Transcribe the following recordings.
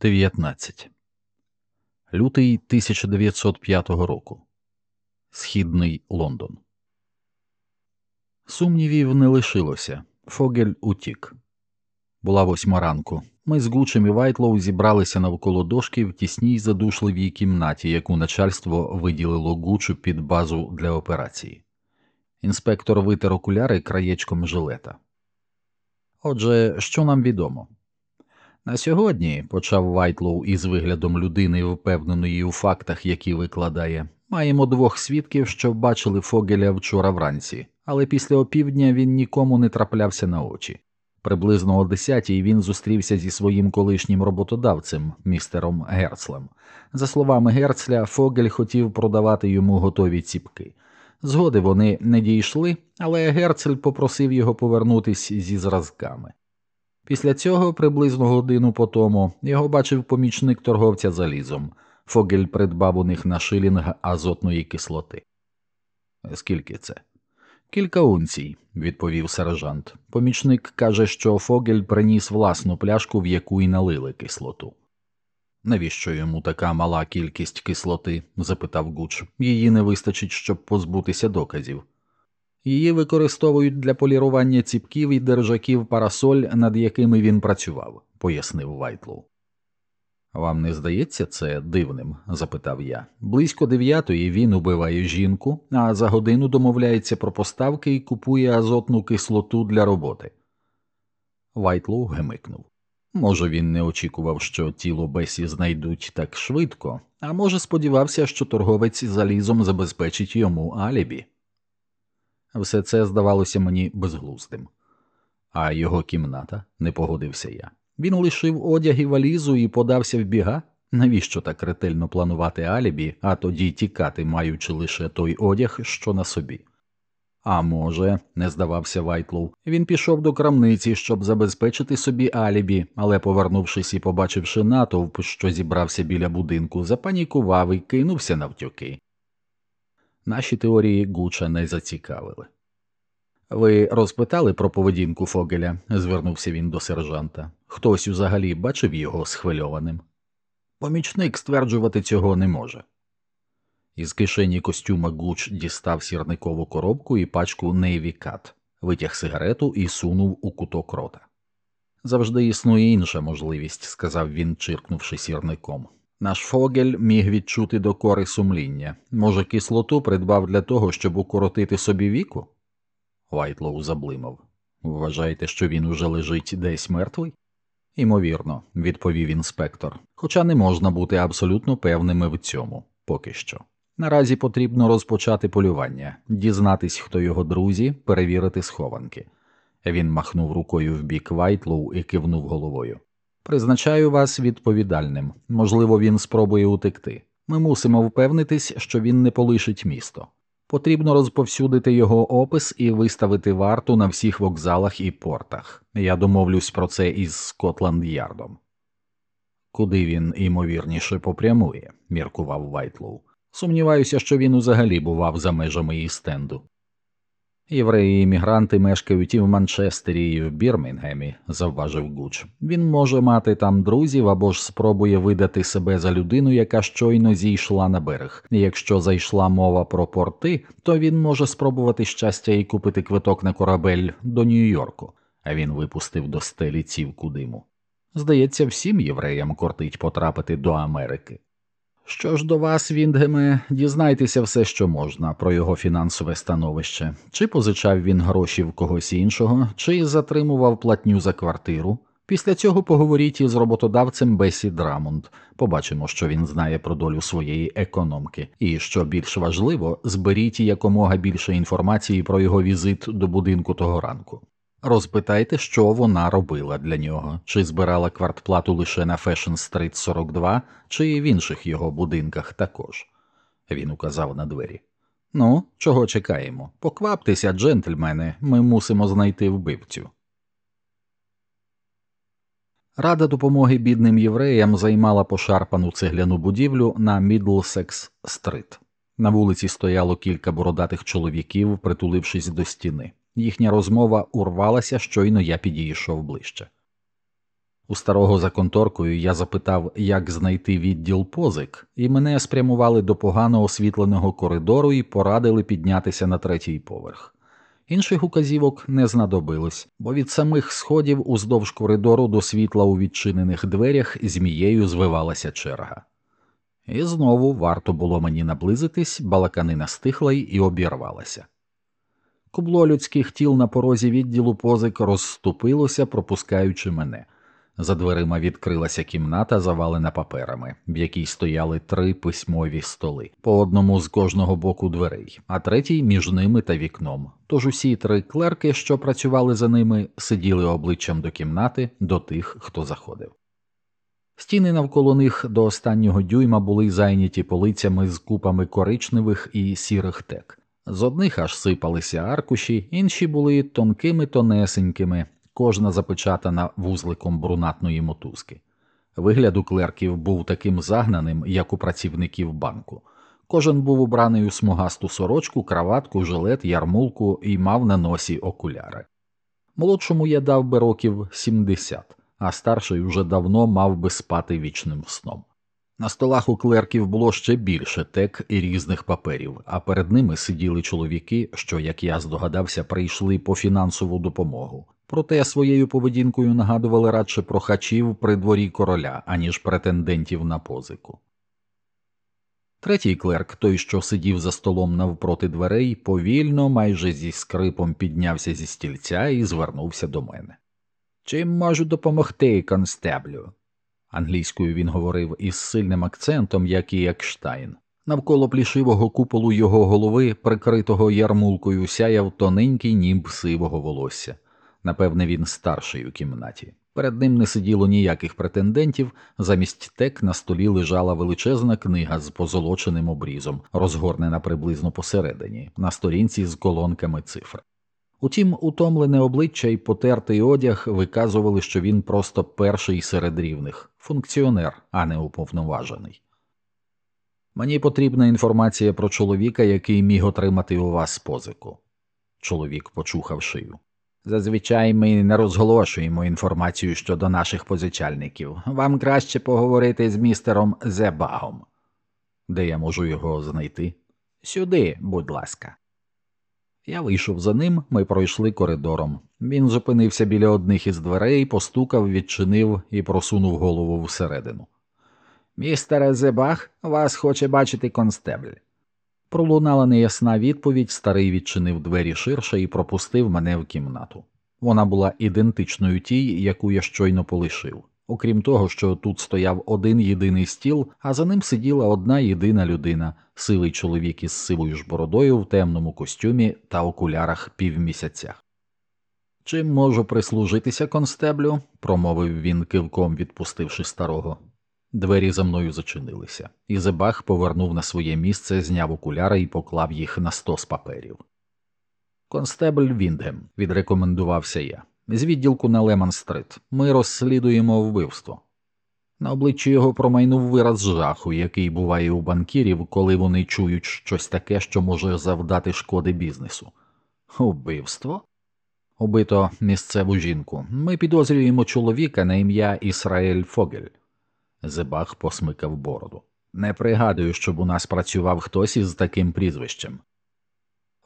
19. Лютий 1905 року. Східний Лондон. Сумнівів не лишилося. Фогель утік. Була восьма ранку. Ми з Гучем і Вайтлоу зібралися навколо дошки в тісній задушливій кімнаті, яку начальство виділило Гучу під базу для операції. Інспектор витер окуляри краєчком жилета. Отже, що нам відомо? На сьогодні, почав Вайтлоу із виглядом людини, впевненої у фактах, які викладає, маємо двох свідків, що бачили Фогеля вчора вранці, але після опівдня він нікому не траплявся на очі. Приблизно о десятій він зустрівся зі своїм колишнім роботодавцем, містером Герцлем. За словами Герцля, Фогель хотів продавати йому готові ціпки. Згоди вони не дійшли, але Герцель попросив його повернутись зі зразками. Після цього, приблизно годину по тому, його бачив помічник торговця залізом. Фогель придбав у них на шилінг азотної кислоти. Скільки це? Кілька унцій, відповів сержант. Помічник каже, що Фогель приніс власну пляшку, в яку й налили кислоту. Навіщо йому така мала кількість кислоти? запитав Гуч. Її не вистачить, щоб позбутися доказів. Її використовують для полірування ціпків і держаків парасоль, над якими він працював, пояснив Вайтлоу. Вам не здається це дивним? запитав я. Близько дев'ятої він убиває жінку, а за годину домовляється про поставки і купує азотну кислоту для роботи. Вайтлоу гмикнув. Може, він не очікував, що тіло Бесі знайдуть так швидко, а може, сподівався, що торговець залізом забезпечить йому алібі. Все це здавалося мені безглуздим. А його кімната, не погодився я. Він лишив одяг і валізу і подався в біги. Навіщо так ретельно планувати алібі, а тоді тікати, маючи лише той одяг, що на собі? А може, не здавався Вайтлоу, він пішов до крамниці, щоб забезпечити собі алібі, але, повернувшись і побачивши натовп, що зібрався біля будинку, запанікував і кинувся навтюки. Наші теорії Гуча не зацікавили. Ви розпитали про поведінку Фогеля? звернувся він до сержанта. Хтось взагалі бачив його схвильованим. Помічник стверджувати цього не може. Із кишені костюма Гуч дістав сірникову коробку і пачку Cut, витяг сигарету і сунув у куток рота. Завжди існує інша можливість, сказав він, чиркнувши сірником. Наш Фогель міг відчути докори сумління. Може, кислоту придбав для того, щоб укоротити собі віку? Вайтлоу заблимав. Вважаєте, що він уже лежить десь мертвий? Імовірно, відповів інспектор, хоча не можна бути абсолютно певними в цьому поки що. Наразі потрібно розпочати полювання, дізнатись, хто його друзі, перевірити схованки. Він махнув рукою в бік Вайтлоу і кивнув головою. Призначаю вас відповідальним. Можливо, він спробує утекти. Ми мусимо впевнитись, що він не полишить місто. Потрібно розповсюдити його опис і виставити варту на всіх вокзалах і портах. Я домовлюсь про це із Скотланд Ярдом. Куди він імовірніше попрямує, міркував Вайтлоу. Сумніваюся, що він взагалі бував за межами Іст-Енду. Євреї іммігранти мешкають і в Манчестері, і в Бірмінгемі, завважив Гуч. Він може мати там друзів або ж спробує видати себе за людину, яка щойно зійшла на берег. Якщо зайшла мова про порти, то він може спробувати щастя і купити квиток на корабель до Нью-Йорку, а він випустив до стелі цівку диму. Здається, всім євреям кортить потрапити до Америки. Що ж до вас, Віндгеме, дізнайтеся все, що можна про його фінансове становище, чи позичав він гроші в когось іншого, чи затримував платню за квартиру. Після цього поговоріть із роботодавцем Бесі Драмонд. Побачимо, що він знає про долю своєї економки, і що більш важливо, зберіть якомога більше інформації про його візит до будинку того ранку. Розпитайте, що вона робила для нього, чи збирала квартплату лише на Фешн Стрит 42, чи в інших його будинках також. Він указав на двері. Ну, чого чекаємо? Покваптеся, джентльмени, ми мусимо знайти вбивцю. Рада допомоги бідним євреям займала пошарпану цегляну будівлю на Мідлсекс Стрит. На вулиці стояло кілька бородатих чоловіків, притулившись до стіни. Їхня розмова урвалася, щойно я підійшов ближче. У старого за конторкою я запитав, як знайти відділ позик, і мене спрямували до погано освітленого коридору і порадили піднятися на третій поверх. Інших указівок не знадобилось, бо від самих сходів уздовж коридору до світла у відчинених дверях змією звивалася черга. І знову варто було мені наблизитись, балаканина стихла й обірвалася. Кубло людських тіл на порозі відділу позик розступилося, пропускаючи мене. За дверима відкрилася кімната, завалена паперами, в якій стояли три письмові столи, по одному з кожного боку дверей, а третій між ними та вікном. Тож усі три клерки, що працювали за ними, сиділи обличчям до кімнати, до тих, хто заходив. Стіни навколо них до останнього дюйма були зайняті полицями з купами коричневих і сірих тек. З одних аж сипалися аркуші, інші були тонкими тонесенькими, кожна запечатана вузликом брунатної мотузки. Вигляд у клерків був таким загнаним, як у працівників банку. Кожен був убраний у смугасту сорочку, краватку, жилет, ярмулку і мав на носі окуляри. Молодшому я дав би років 70, а старший уже давно мав би спати вічним сном. На столах у клерків було ще більше тек і різних паперів, а перед ними сиділи чоловіки, що, як я здогадався, прийшли по фінансову допомогу. Проте своєю поведінкою нагадували радше прохачів при дворі короля, аніж претендентів на позику. Третій клерк, той, що сидів за столом навпроти дверей, повільно, майже зі скрипом піднявся зі стільця і звернувся до мене. Чим можу допомогти, констеблю? Англійською він говорив із сильним акцентом, як і Екштайн. Навколо плішивого куполу його голови, прикритого ярмулкою, сяяв тоненький німб сивого волосся. Напевне, він старший у кімнаті. Перед ним не сиділо ніяких претендентів, замість тек на столі лежала величезна книга з позолоченим обрізом, розгорнена приблизно посередині, на сторінці з колонками цифр. Утім, утомлене обличчя і потертий одяг виказували, що він просто перший серед рівних, функціонер, а не уповноважений. Мені потрібна інформація про чоловіка, який міг отримати у вас позику. Чоловік почухав шию. Зазвичай ми не розголошуємо інформацію щодо наших позичальників. Вам краще поговорити з містером Зебагом. Де я можу його знайти? Сюди, будь ласка. Я вийшов за ним, ми пройшли коридором. Він зупинився біля одних із дверей, постукав, відчинив і просунув голову всередину. Містере Зебах, вас хоче бачити констебль. Пролунала неясна відповідь, старий відчинив двері ширше і пропустив мене в кімнату. Вона була ідентичною тій, яку я щойно полишив. Окрім того, що тут стояв один єдиний стіл, а за ним сиділа одна єдина людина, сивий чоловік із сивою ж бородою в темному костюмі та окулярах півмісяцях. Чим можу прислужитися констеблю? промовив він кивком, відпустивши старого. Двері за мною зачинилися, і Зебах повернув на своє місце, зняв окуляри і поклав їх на стос паперів. Констебль Віндгем, відрекомендувався я. З відділку на Леман Стрит. Ми розслідуємо вбивство. На обличчі його промайнув вираз жаху, який буває у банкірів, коли вони чують щось таке, що може завдати шкоди бізнесу. Убивство? Убито місцеву жінку. Ми підозрюємо чоловіка на ім'я Ісраїль Фогель. Зебах посмикав бороду. Не пригадую, щоб у нас працював хтось із таким прізвищем.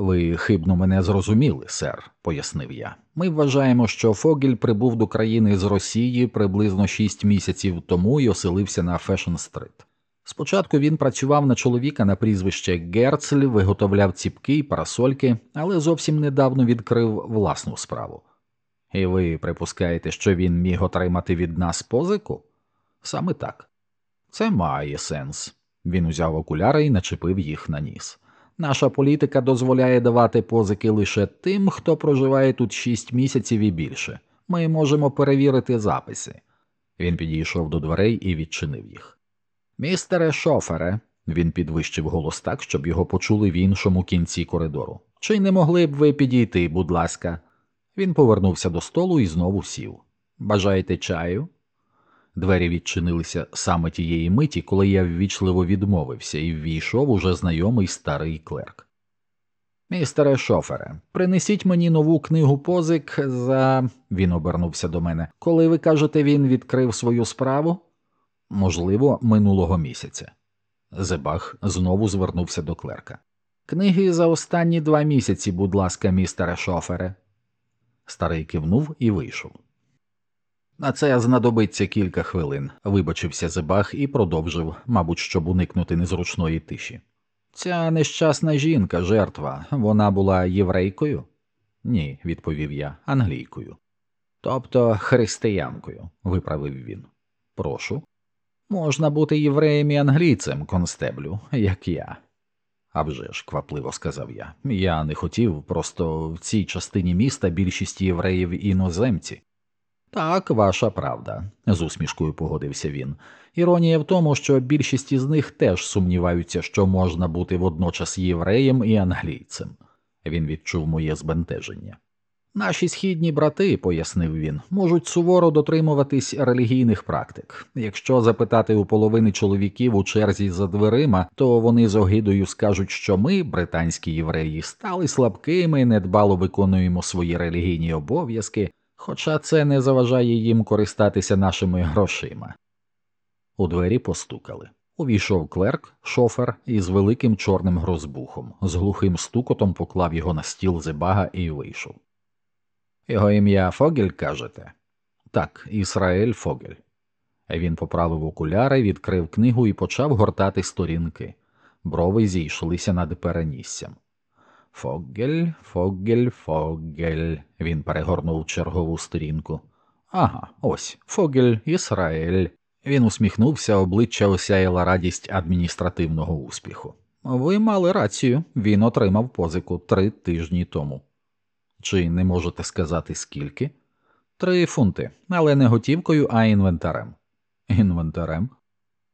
Ви хибно мене зрозуміли, сер, пояснив я. Ми вважаємо, що Фогель прибув до країни з Росії приблизно шість місяців тому і оселився на Фешн Стрит. Спочатку він працював на чоловіка на прізвище Герцль, виготовляв ціпки й парасольки, але зовсім недавно відкрив власну справу. І ви припускаєте, що він міг отримати від нас позику? Саме так. Це має сенс. Він узяв окуляри і начепив їх на ніс. Наша політика дозволяє давати позики лише тим, хто проживає тут шість місяців і більше. Ми можемо перевірити записи. Він підійшов до дверей і відчинив їх. Містере шофере, він підвищив голос так, щоб його почули в іншому кінці коридору. Чи не могли б ви підійти, будь ласка? Він повернувся до столу і знову сів. Бажаєте чаю? Двері відчинилися саме тієї миті, коли я ввічливо відмовився і ввійшов уже знайомий старий клерк. Містере шофере, принесіть мені нову книгу позик за. Він обернувся до мене. Коли ви кажете, він відкрив свою справу? Можливо, минулого місяця. Зебах знову звернувся до клерка. Книги за останні два місяці, будь ласка, містере шофере. Старий кивнув і вийшов. На це знадобиться кілька хвилин, вибачився Зебах і продовжив, мабуть, щоб уникнути незручної тиші. Ця нещасна жінка, жертва, вона була єврейкою? Ні, відповів я, англійкою. Тобто християнкою, виправив він. Прошу. Можна бути євреєм і англійцем, констеблю, як я. «А вже ж», – квапливо сказав я. Я не хотів, просто в цій частині міста більшість євреїв іноземці. Так, ваша правда, з усмішкою погодився він. Іронія в тому, що більшість із них теж сумніваються, що можна бути водночас євреєм і англійцем. Він відчув моє збентеження. Наші східні брати, пояснив він, можуть суворо дотримуватись релігійних практик. Якщо запитати у половини чоловіків у черзі за дверима, то вони з огидою скажуть, що ми, британські євреї, стали слабкими, недбало виконуємо свої релігійні обов'язки, хоча це не заважає їм користатися нашими грошима. У двері постукали. Увійшов клерк, шофер із великим чорним грозбухом, з глухим стукотом поклав його на стіл зебага і вийшов. Його ім'я Фогель, кажете? Так, Ісраель Фогель. Він поправив окуляри, відкрив книгу і почав гортати сторінки. Брови зійшлися над переніссям. Фогель, Фогель, Фогель. Він перегорнув чергову сторінку. Ага, ось Фогель, Ісраель. Він усміхнувся, обличчя осяяла радість адміністративного успіху. Ви мали рацію, він отримав позику три тижні тому. Чи не можете сказати скільки? Три фунти, але не готівкою, а інвентарем. Інвентарем?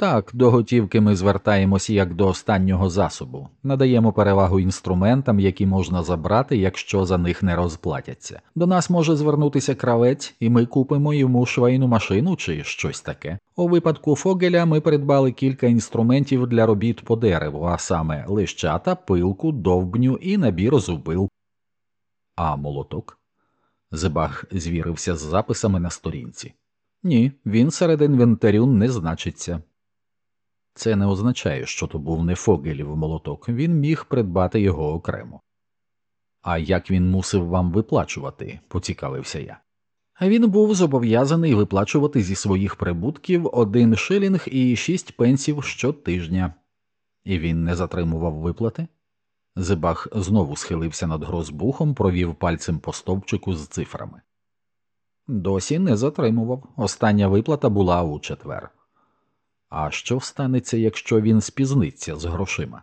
Так, до готівки ми звертаємося як до останнього засобу, надаємо перевагу інструментам, які можна забрати, якщо за них не розплатяться. До нас може звернутися кравець, і ми купимо йому швейну машину чи щось таке. У випадку Фогеля ми придбали кілька інструментів для робіт по дереву, а саме лищата, пилку, довбню і набір зубил. А молоток? Зебах звірився з записами на сторінці. Ні, він серед інвентарю не значиться. Це не означає, що то був не Фогелів молоток, він міг придбати його окремо. А як він мусив вам виплачувати, поцікавився я. Він був зобов'язаний виплачувати зі своїх прибутків один шилінг і шість пенсів щотижня, і він не затримував виплати. Зибах знову схилився над грозбухом, провів пальцем по стовпчику з цифрами. Досі не затримував. Остання виплата була у четвер. А що станеться, якщо він спізниться з грошима?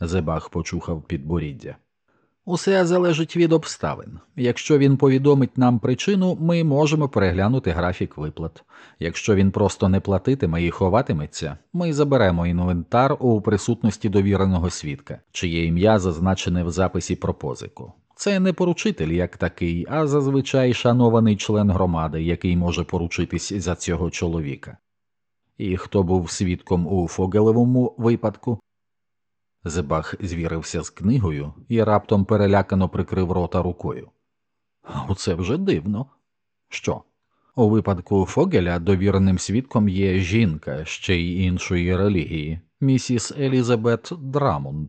Зебах почухав підборіддя. Усе залежить від обставин. Якщо він повідомить нам причину, ми можемо переглянути графік виплат. Якщо він просто не платитиме і ховатиметься, ми заберемо інвентар у присутності довіреного свідка, чиє ім'я зазначене в записі про позику. Це не поручитель як такий, а зазвичай шанований член громади, який може поручитись за цього чоловіка. І хто був свідком у Фогелевому випадку? Зебах звірився з книгою і раптом перелякано прикрив рота рукою. Оце вже дивно. Що? У випадку Фогеля довіреним свідком є жінка ще й іншої релігії, місіс Елізабет Драмунд.